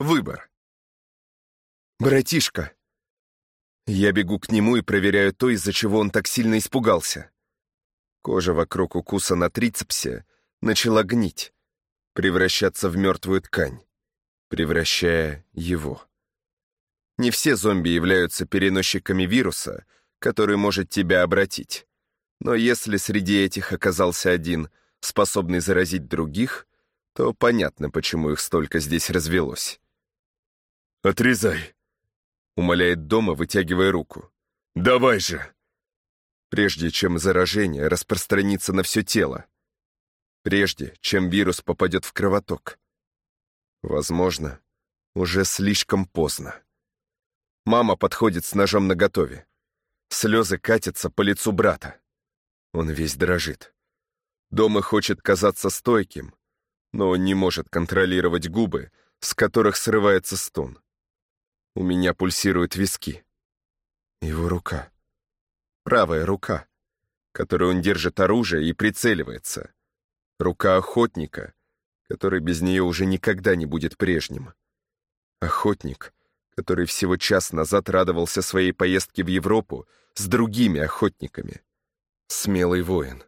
выбор. «Братишка!» Я бегу к нему и проверяю то, из-за чего он так сильно испугался. Кожа вокруг укуса на трицепсе начала гнить, превращаться в мертвую ткань, превращая его. Не все зомби являются переносчиками вируса, который может тебя обратить. Но если среди этих оказался один, способный заразить других, то понятно, почему их столько здесь развелось. «Отрезай!» — умоляет дома, вытягивая руку. «Давай же!» Прежде чем заражение распространится на все тело. Прежде, чем вирус попадет в кровоток. Возможно, уже слишком поздно. Мама подходит с ножом наготове. Слезы катятся по лицу брата. Он весь дрожит. Дома хочет казаться стойким, но он не может контролировать губы, с которых срывается стон. У меня пульсируют виски. Его рука. Правая рука, которой он держит оружие и прицеливается. Рука охотника, который без нее уже никогда не будет прежним. Охотник, который всего час назад радовался своей поездке в Европу с другими охотниками. Смелый воин,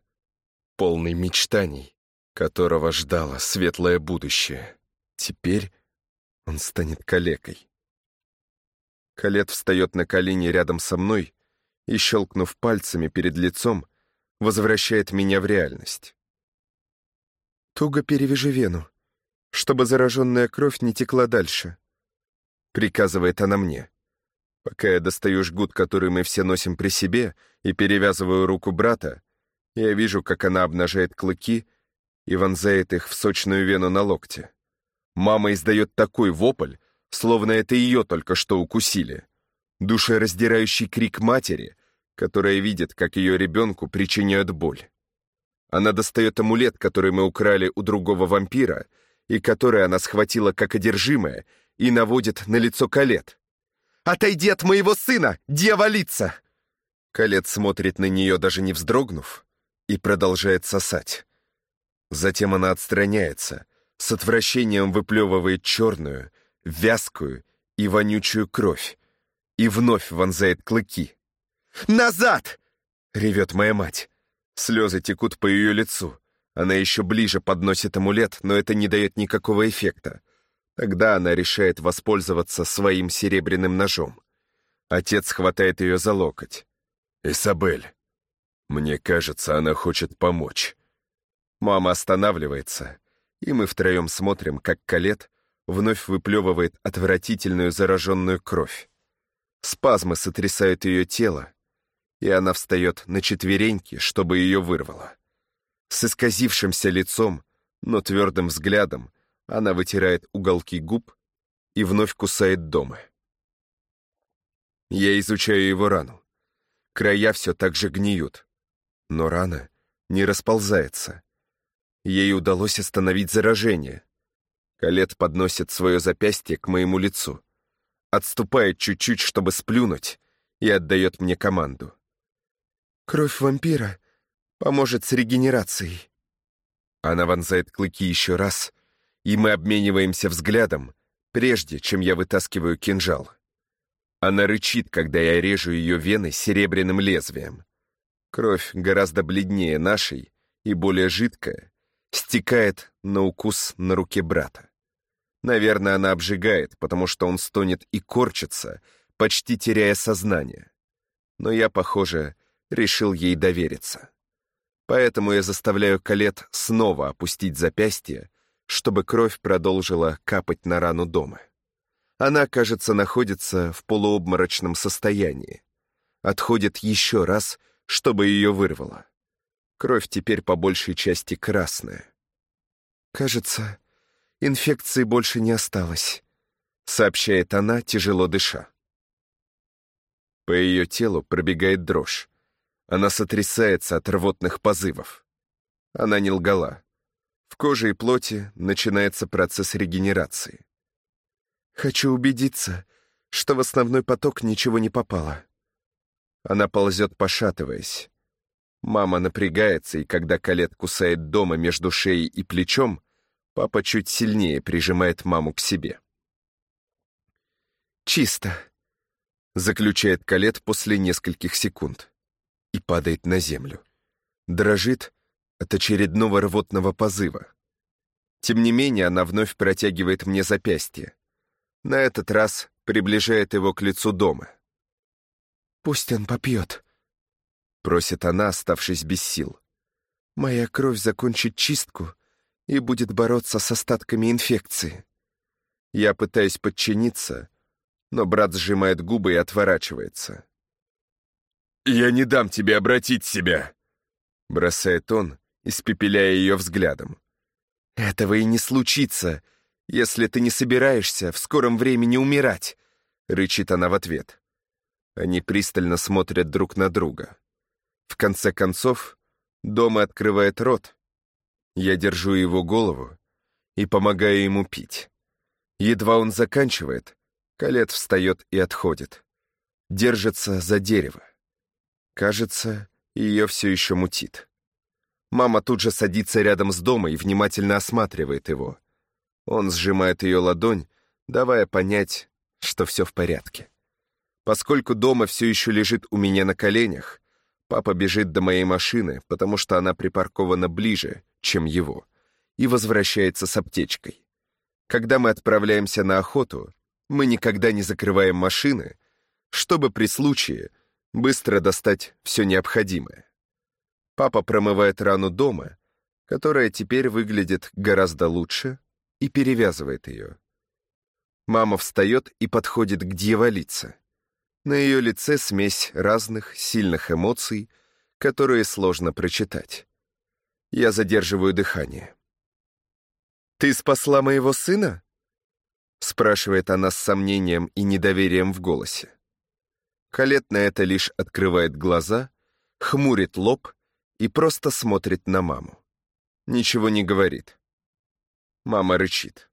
полный мечтаний, которого ждало светлое будущее. Теперь он станет калекой. Калет встает на колени рядом со мной и, щелкнув пальцами перед лицом, возвращает меня в реальность. «Туго перевяжи вену, чтобы зараженная кровь не текла дальше», — приказывает она мне. Пока я достаю жгут, который мы все носим при себе, и перевязываю руку брата, я вижу, как она обнажает клыки и вонзает их в сочную вену на локте. Мама издает такой вопль, словно это ее только что укусили. Душераздирающий крик матери, которая видит, как ее ребенку причиняют боль. Она достает амулет, который мы украли у другого вампира, и который она схватила как одержимое, и наводит на лицо Калет. «Отойди от моего сына, дьяволица!» Калет смотрит на нее, даже не вздрогнув, и продолжает сосать. Затем она отстраняется, с отвращением выплевывает черную, вязкую и вонючую кровь и вновь вонзает клыки. «Назад!» — ревет моя мать. Слезы текут по ее лицу. Она еще ближе подносит амулет, но это не дает никакого эффекта. Тогда она решает воспользоваться своим серебряным ножом. Отец хватает ее за локоть. «Исабель, мне кажется, она хочет помочь». Мама останавливается, и мы втроем смотрим, как Калет вновь выплевывает отвратительную зараженную кровь. Спазмы сотрясают ее тело, и она встает на четвереньки, чтобы ее вырвало. С исказившимся лицом, но твердым взглядом она вытирает уголки губ и вновь кусает дома. Я изучаю его рану. Края все так же гниют, но рана не расползается. Ей удалось остановить заражение. Калет подносит свое запястье к моему лицу, отступает чуть-чуть, чтобы сплюнуть, и отдает мне команду. «Кровь вампира поможет с регенерацией». Она вонзает клыки еще раз, и мы обмениваемся взглядом, прежде чем я вытаскиваю кинжал. Она рычит, когда я режу ее вены серебряным лезвием. Кровь гораздо бледнее нашей и более жидкая, стекает на укус на руке брата. Наверное, она обжигает, потому что он стонет и корчится, почти теряя сознание. Но я, похоже, решил ей довериться. Поэтому я заставляю Калет снова опустить запястье, чтобы кровь продолжила капать на рану дома. Она, кажется, находится в полуобморочном состоянии. Отходит еще раз, чтобы ее вырвало. Кровь теперь по большей части красная. Кажется, Инфекции больше не осталось», — сообщает она, тяжело дыша. По ее телу пробегает дрожь. Она сотрясается от рвотных позывов. Она не лгала. В коже и плоти начинается процесс регенерации. «Хочу убедиться, что в основной поток ничего не попало». Она ползет, пошатываясь. Мама напрягается, и когда Калет кусает дома между шеей и плечом, Папа чуть сильнее прижимает маму к себе. «Чисто», — заключает Калет после нескольких секунд и падает на землю. Дрожит от очередного рвотного позыва. Тем не менее, она вновь протягивает мне запястье. На этот раз приближает его к лицу дома. «Пусть он попьет», — просит она, оставшись без сил. «Моя кровь закончит чистку и будет бороться с остатками инфекции». Я пытаюсь подчиниться, но брат сжимает губы и отворачивается. «Я не дам тебе обратить себя!» Бросает он, испепеляя ее взглядом. «Этого и не случится, если ты не собираешься в скором времени умирать!» Рычит она в ответ. Они пристально смотрят друг на друга. В конце концов, дома открывает рот. Я держу его голову и помогаю ему пить. Едва он заканчивает, Калет встает и отходит. Держится за дерево. Кажется, ее все еще мутит. Мама тут же садится рядом с домом и внимательно осматривает его. Он сжимает ее ладонь, давая понять, что все в порядке. Поскольку дома все еще лежит у меня на коленях, папа бежит до моей машины, потому что она припаркована ближе, чем его, и возвращается с аптечкой. Когда мы отправляемся на охоту, мы никогда не закрываем машины, чтобы при случае быстро достать все необходимое. Папа промывает рану дома, которая теперь выглядит гораздо лучше, и перевязывает ее. Мама встает и подходит к дьяволице. На ее лице смесь разных сильных эмоций, которые сложно прочитать. Я задерживаю дыхание. «Ты спасла моего сына?» спрашивает она с сомнением и недоверием в голосе. Калет на это лишь открывает глаза, хмурит лоб и просто смотрит на маму. Ничего не говорит. Мама рычит.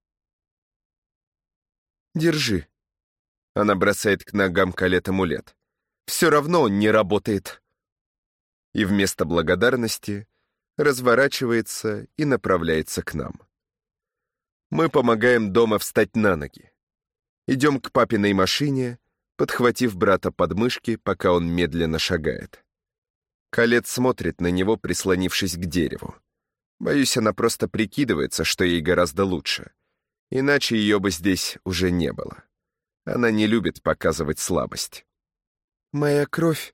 «Держи». Она бросает к ногам Калет амулет. «Все равно он не работает». И вместо благодарности разворачивается и направляется к нам. Мы помогаем дома встать на ноги. Идем к папиной машине, подхватив брата под мышки, пока он медленно шагает. Калет смотрит на него, прислонившись к дереву. Боюсь, она просто прикидывается, что ей гораздо лучше. Иначе ее бы здесь уже не было. Она не любит показывать слабость. «Моя кровь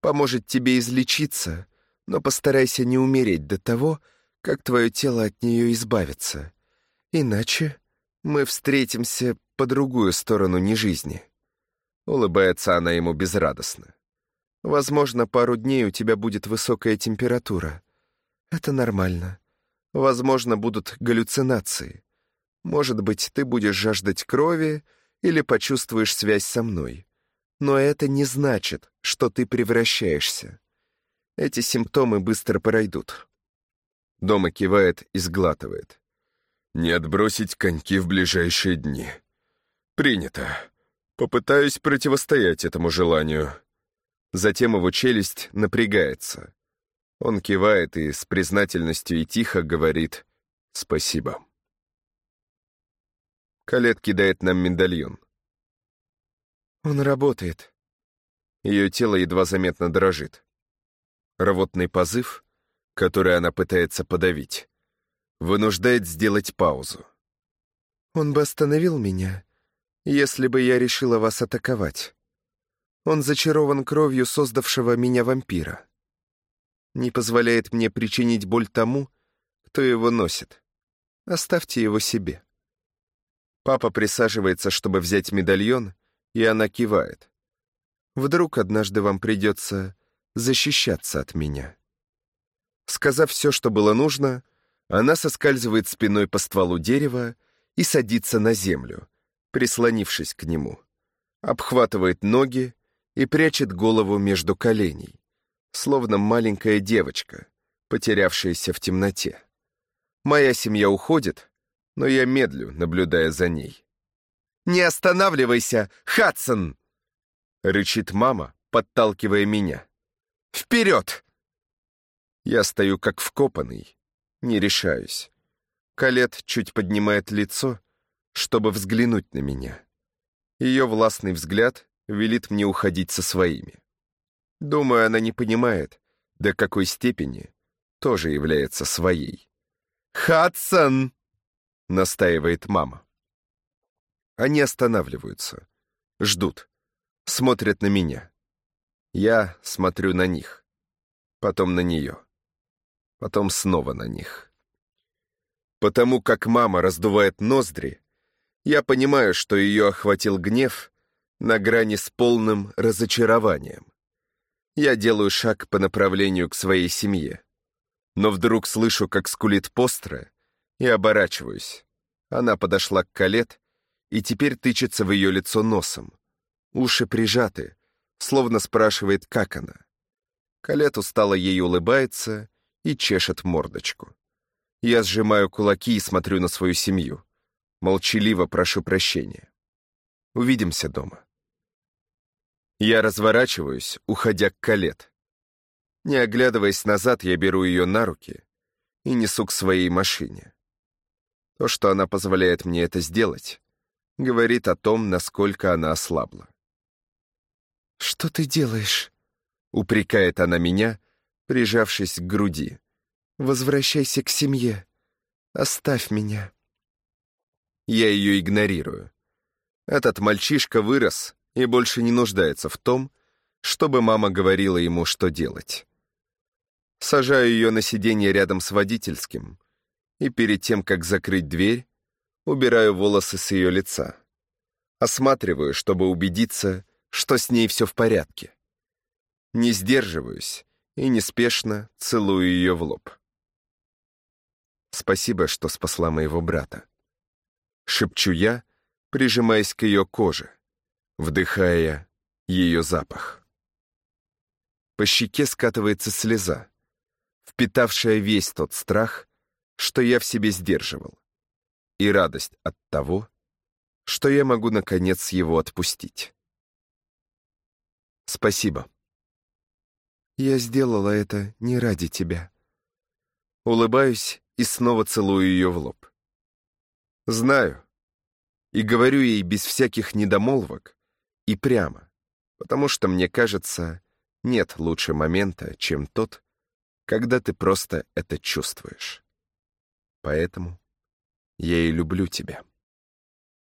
поможет тебе излечиться, но постарайся не умереть до того, как твое тело от нее избавится. Иначе мы встретимся по другую сторону нежизни. Улыбается она ему безрадостно. Возможно, пару дней у тебя будет высокая температура. Это нормально. Возможно, будут галлюцинации. Может быть, ты будешь жаждать крови или почувствуешь связь со мной. Но это не значит, что ты превращаешься. Эти симптомы быстро пройдут. Дома кивает и сглатывает. Не отбросить коньки в ближайшие дни. Принято. Попытаюсь противостоять этому желанию. Затем его челюсть напрягается. Он кивает и с признательностью и тихо говорит «Спасибо». Калет кидает нам медальон. Он работает. Ее тело едва заметно дрожит. Рвотный позыв, который она пытается подавить, вынуждает сделать паузу. «Он бы остановил меня, если бы я решила вас атаковать. Он зачарован кровью создавшего меня вампира. Не позволяет мне причинить боль тому, кто его носит. Оставьте его себе». Папа присаживается, чтобы взять медальон, и она кивает. «Вдруг однажды вам придется защищаться от меня». Сказав все, что было нужно, она соскальзывает спиной по стволу дерева и садится на землю, прислонившись к нему. Обхватывает ноги и прячет голову между коленей, словно маленькая девочка, потерявшаяся в темноте. Моя семья уходит, но я медлю, наблюдая за ней. «Не останавливайся, Хадсон!» — рычит мама, подталкивая меня. «Вперед!» Я стою как вкопанный, не решаюсь. Калет чуть поднимает лицо, чтобы взглянуть на меня. Ее властный взгляд велит мне уходить со своими. Думаю, она не понимает, до какой степени тоже является своей. «Хадсон!» — настаивает мама. Они останавливаются, ждут, смотрят на меня. Я смотрю на них, потом на нее, потом снова на них. Потому как мама раздувает ноздри, я понимаю, что ее охватил гнев на грани с полным разочарованием. Я делаю шаг по направлению к своей семье, но вдруг слышу, как скулит постра, и оборачиваюсь. Она подошла к Калет и теперь тычется в ее лицо носом. Уши прижаты, словно спрашивает, как она. Калет устало ей улыбается и чешет мордочку. Я сжимаю кулаки и смотрю на свою семью. Молчаливо прошу прощения. Увидимся дома. Я разворачиваюсь, уходя к Калет. Не оглядываясь назад, я беру ее на руки и несу к своей машине. То, что она позволяет мне это сделать, говорит о том, насколько она ослабла. «Что ты делаешь?» — упрекает она меня, прижавшись к груди. Возвращайся к семье. Оставь меня. Я ее игнорирую. Этот мальчишка вырос и больше не нуждается в том, чтобы мама говорила ему, что делать. Сажаю ее на сиденье рядом с водительским и перед тем, как закрыть дверь, убираю волосы с ее лица. Осматриваю, чтобы убедиться, что с ней все в порядке. Не сдерживаюсь и неспешно целую ее в лоб. Спасибо, что спасла моего брата. Шепчу я, прижимаясь к ее коже, вдыхая ее запах. По щеке скатывается слеза, впитавшая весь тот страх, что я в себе сдерживал, и радость от того, что я могу, наконец, его отпустить. Спасибо. Я сделала это не ради тебя. Улыбаюсь и снова целую ее в лоб. Знаю. И говорю ей без всяких недомолвок и прямо, потому что, мне кажется, нет лучше момента, чем тот, когда ты просто это чувствуешь. Поэтому я и люблю тебя.